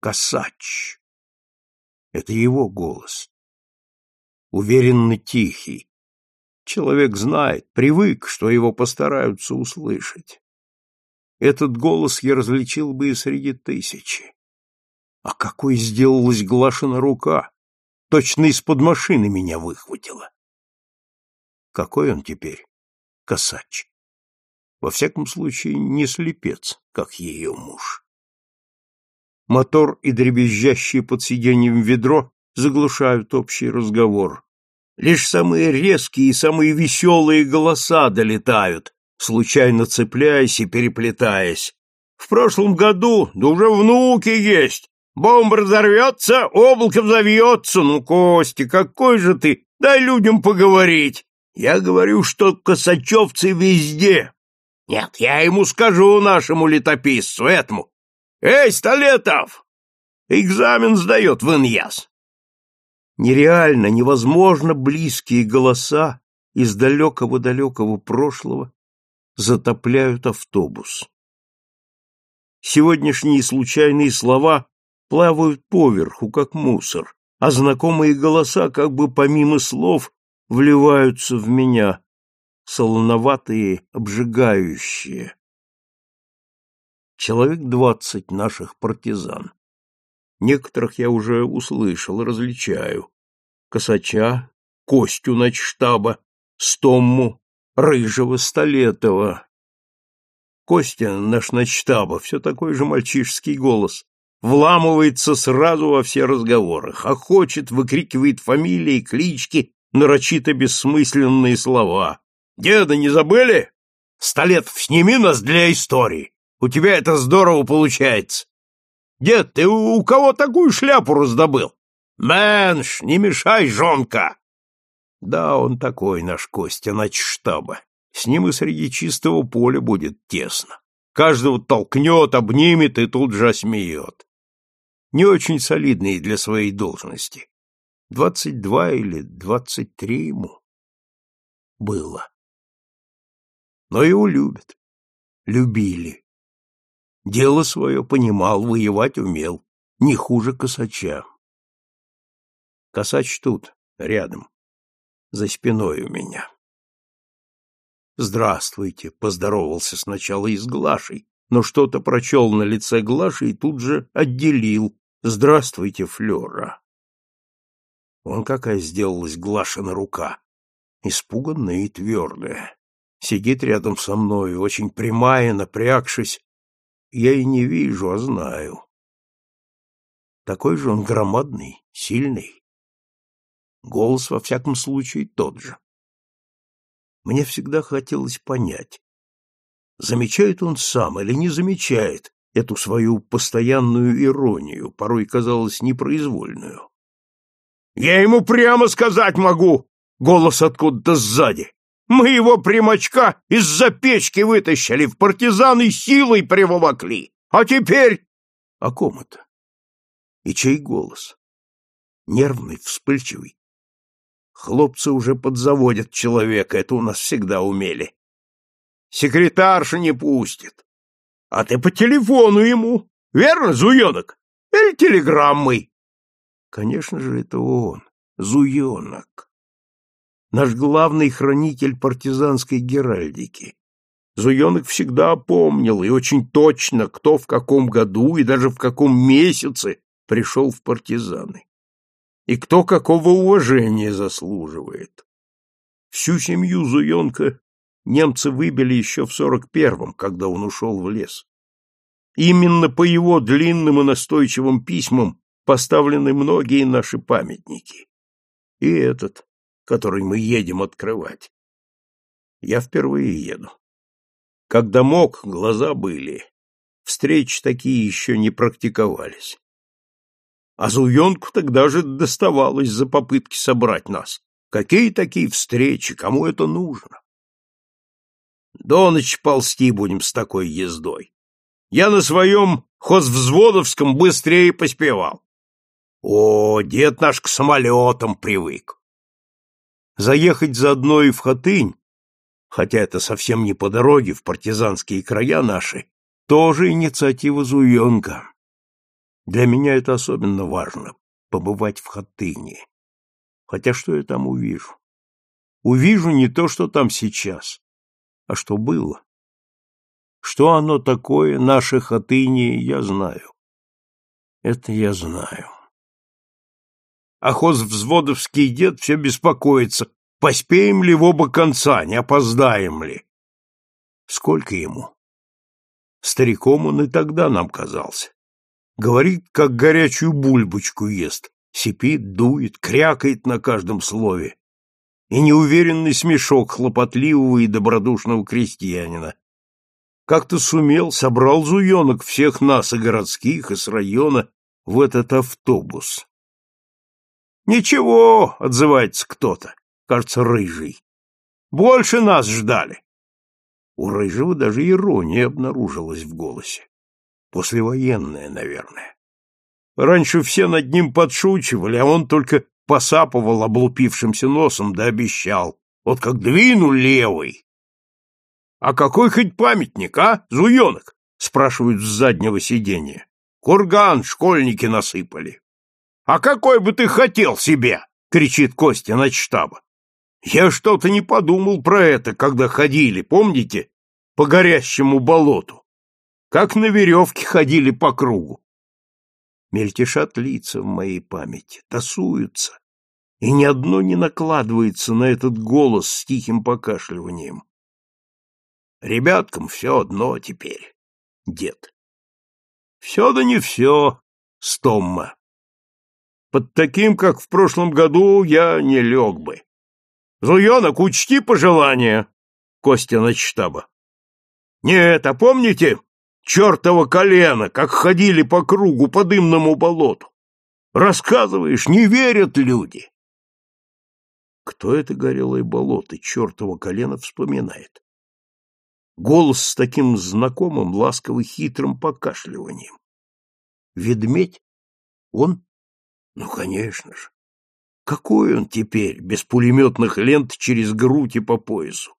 Косач. Это его голос. Уверенно тихий. Человек знает, привык, что его постараются услышать. Этот голос я различил бы и среди тысячи. А какой сделалась Глашина рука! Точно из-под машины меня выхватила. Какой он теперь? Косач. Во всяком случае, не слепец, как ее муж. Мотор и дребезжащие под сиденьем ведро заглушают общий разговор. Лишь самые резкие и самые веселые голоса долетают, случайно цепляясь и переплетаясь. В прошлом году, да уже внуки есть. Бомба разорвется, облако взовьется. Ну, Костя, какой же ты? Дай людям поговорить. Я говорю, что косачевцы везде. Нет, я ему скажу, нашему летописцу, этому, «Эй, Столетов! Экзамен сдает в Иньяс!» Нереально, невозможно близкие голоса из далекого-далекого прошлого затопляют автобус. Сегодняшние случайные слова плавают поверху, как мусор, а знакомые голоса как бы помимо слов вливаются в меня, солоноватые, обжигающие человек двадцать наших партизан. Некоторых я уже услышал, различаю. Косача, Костю начштаба, Стомму, Рыжего, Столетова. Костя, наш начштаба, все такой же мальчишеский голос, вламывается сразу во все разговоры, хохочет, выкрикивает фамилии, клички, нарочито бессмысленные слова. «Деда, не забыли? Столетов, сними нас для истории!» У тебя это здорово получается. Дед, ты у кого такую шляпу раздобыл? Мэнш, не мешай, жонка. Да, он такой наш Костя, штаба. С ним и среди чистого поля будет тесно. Каждого толкнет, обнимет и тут же осмеет. Не очень солидный для своей должности. Двадцать два или двадцать три ему было. Но его любят. Любили. Дело свое понимал, воевать умел, не хуже косача. Косач тут, рядом, за спиной у меня. «Здравствуйте», — поздоровался сначала и с Глашей, но что-то прочел на лице Глаши и тут же отделил. «Здравствуйте, Флёра». Вон какая сделалась Глашина рука, испуганная и твердая. Сидит рядом со мной, очень прямая, напрягшись, я и не вижу, а знаю. Такой же он громадный, сильный. Голос, во всяком случае, тот же. Мне всегда хотелось понять, замечает он сам или не замечает эту свою постоянную иронию, порой казалось непроизвольную. «Я ему прямо сказать могу!» — голос откуда-то сзади. Мы его примочка из-за печки вытащили, в партизаны силой приволокли. А теперь... А ком это? И чей голос? Нервный, вспыльчивый. Хлопцы уже подзаводят человека, это у нас всегда умели. Секретарша не пустит. А ты по телефону ему, верно, Зуенок? Или телеграммой? Конечно же, это он, Зуенок наш главный хранитель партизанской геральдики. Зуенок всегда помнил и очень точно, кто в каком году и даже в каком месяце пришел в партизаны. И кто какого уважения заслуживает. Всю семью Зуенка немцы выбили еще в сорок первом, когда он ушел в лес. Именно по его длинным и настойчивым письмам поставлены многие наши памятники. И этот, который мы едем открывать. Я впервые еду. Когда мог, глаза были. Встреч такие еще не практиковались. А Зуенку тогда же доставалось за попытки собрать нас. Какие такие встречи, кому это нужно? До ночи ползти будем с такой ездой. Я на своем хозвзводовском быстрее поспевал. О, дед наш к самолетам привык заехать заодно и в Хатынь, хотя это совсем не по дороге в партизанские края наши, тоже инициатива Зуенка. Для меня это особенно важно — побывать в Хатыне. Хотя что я там увижу? Увижу не то, что там сейчас, а что было. Что оно такое, наше Хатыни, я знаю. Это я знаю. А взводовский дед все беспокоится, поспеем ли в оба конца, не опоздаем ли. Сколько ему? Стариком он и тогда нам казался. Говорит, как горячую бульбочку ест, сипит, дует, крякает на каждом слове. И неуверенный смешок хлопотливого и добродушного крестьянина. Как-то сумел, собрал зуенок всех нас, и городских, и с района, в этот автобус. «Ничего», — отзывается кто-то, кажется, рыжий. «Больше нас ждали». У Рыжего даже ирония обнаружилась в голосе. Послевоенная, наверное. Раньше все над ним подшучивали, а он только посапывал облупившимся носом да обещал. Вот как двину левый. — А какой хоть памятник, а, зуенок? — спрашивают с заднего сиденья. — Курган школьники насыпали. — А какой бы ты хотел себе? — кричит Костя на штаба. Я что-то не подумал про это, когда ходили, помните, по горящему болоту? Как на веревке ходили по кругу. Мельтешат лица в моей памяти, тасуются, и ни одно не накладывается на этот голос с тихим покашливанием. Ребяткам все одно теперь, дед. Все да не все, Стомма. Под таким, как в прошлом году, я не лег бы. Зуенок, учти пожелания, Костя на штаба. Нет, а помните чертово колено, как ходили по кругу по дымному болоту? Рассказываешь, не верят люди. Кто это горелое болото, чертово колено вспоминает? Голос с таким знакомым, ласково-хитрым покашливанием. Ведмедь? Он? Ну, конечно же. Какой он теперь, без пулеметных лент через грудь и по поясу?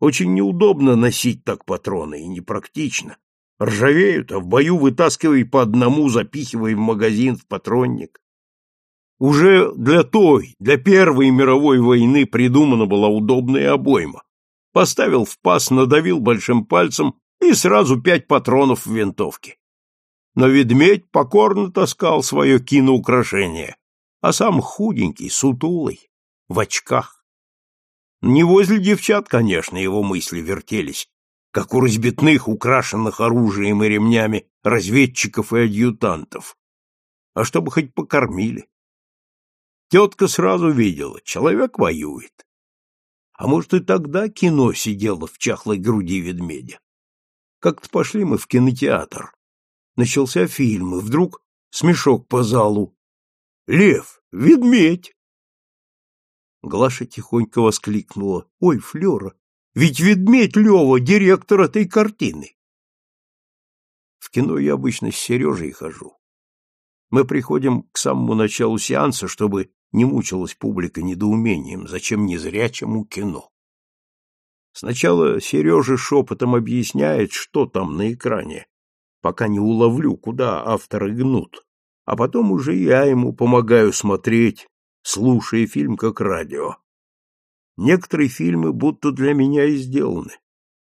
Очень неудобно носить так патроны и непрактично. Ржавеют, а в бою вытаскивай по одному, запихивай в магазин, в патронник. Уже для той, для Первой мировой войны придумана была удобная обойма. Поставил в паз, надавил большим пальцем и сразу пять патронов в винтовке. Но ведмедь покорно таскал свое киноукрашение, а сам худенький, сутулый, в очках. Не возле девчат, конечно, его мысли вертелись, как у разбитных, украшенных оружием и ремнями разведчиков и адъютантов, а чтобы хоть покормили. Тетка сразу видела, человек воюет. А может, и тогда кино сидело в чахлой груди ведмедя. Как-то пошли мы в кинотеатр. Начался фильм, и вдруг смешок по залу. Лев, ведмедь. Глаша тихонько воскликнула. Ой, Флёра, ведь ведмедь Лёва, директор этой картины. В кино я обычно с Сережей хожу. Мы приходим к самому началу сеанса, чтобы не мучилась публика недоумением, зачем незрячему кино. Сначала Сережа шепотом объясняет, что там на экране, пока не уловлю, куда авторы гнут а потом уже я ему помогаю смотреть, слушая фильм как радио. Некоторые фильмы будто для меня и сделаны.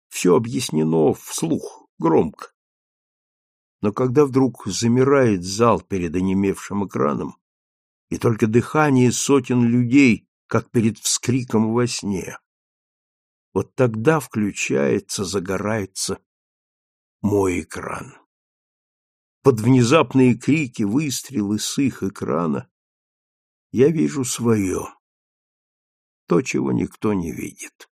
Все объяснено вслух, громко. Но когда вдруг замирает зал перед онемевшим экраном, и только дыхание сотен людей, как перед вскриком во сне, вот тогда включается, загорается мой экран. Под внезапные крики, выстрелы с их экрана я вижу свое, то, чего никто не видит.